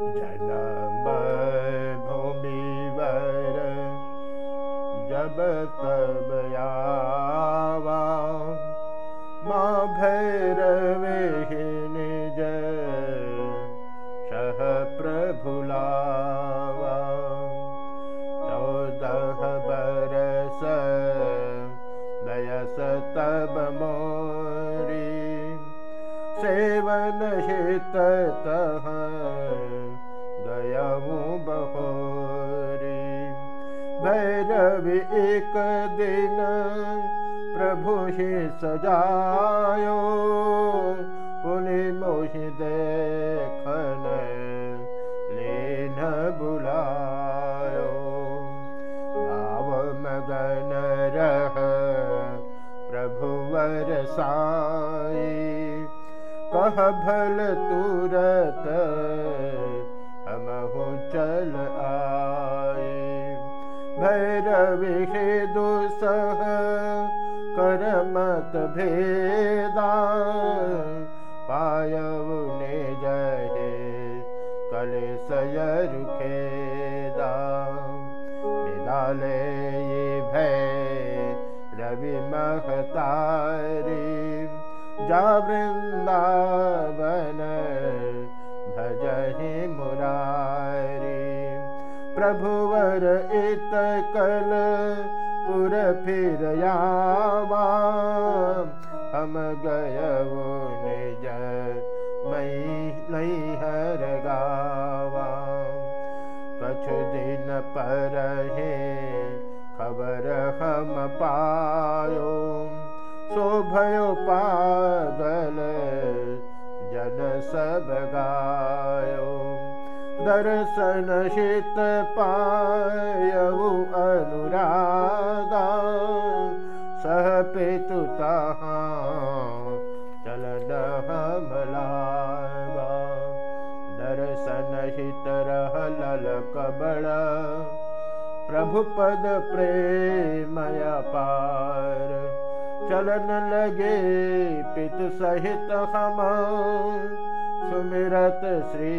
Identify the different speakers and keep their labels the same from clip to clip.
Speaker 1: जनम भूमिवर जब तब आवा माँ भैरवे निज सह प्रभुलावा चौदह बरस दयस तब मोरी सेवन हित तह भैरवी एक दिन प्रभु सजायो। पुनि मोहि देखन लेन बुलायो। भाव मगन रह प्रभुवर साई कह भल तुरत हमहु चल आए भैरवी दुसह करमत भेदा पायव ने जहे कले सयर खेदा विदाले भय रवि जा वृंदावन इत कल मई हर गावा। कछु दिन पर खबर हम पायो। शोभयो पागल जन सब गायो दर्शन शीत पायऊ अनुरागा सह पितु चलन हमलागा दर्शन हित रह लल कबड़ प्रभु पद प्रेमय पार। चलन लगे पितु सहित हम सुमिरत श्री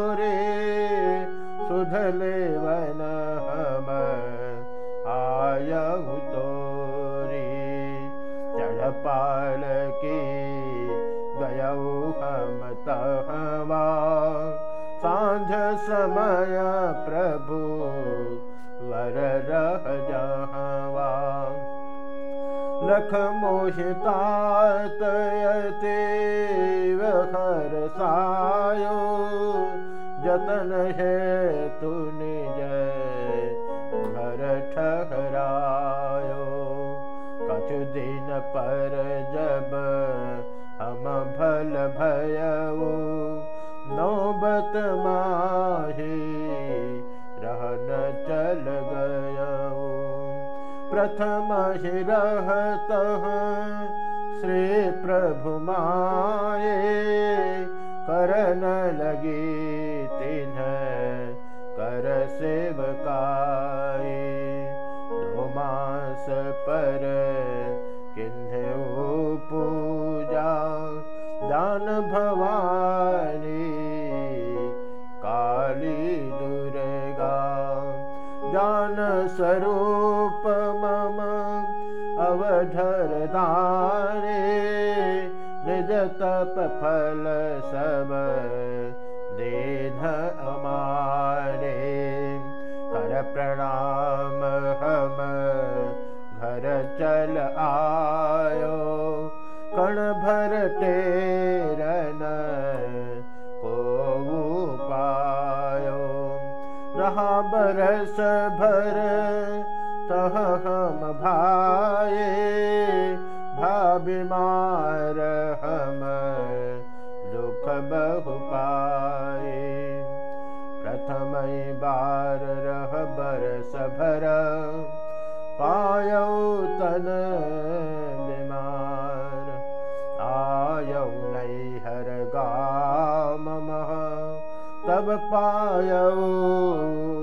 Speaker 1: चढ़पाल की गयऊ हम तहवा सांझ समय प्रभु वर जहवा। लख मोहितात हर सायो। जतन है तू निज घर दिन पर जब हम भल भयऊ नौबत माही रहन चल गयऊ। प्रथम ही रहत श्री प्रभु माए करन लगी तिन्ह कर सेवकाए दो मास पर स्वरूप मम अवधर दारे निज तप फल सब देन अमारे कर प्रणाम हम घर चल आयो कण भर बरस भर तह हम भाए भाबिमार हम दुख बहु पाए। प्रथम ताये भविमारमहुपा प्रथमय बाबरभर पायौ बीमार आय नैहर गा तब पायऊ